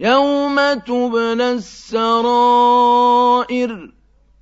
يَوْمَ تُبْلَى السَّرَائِرُ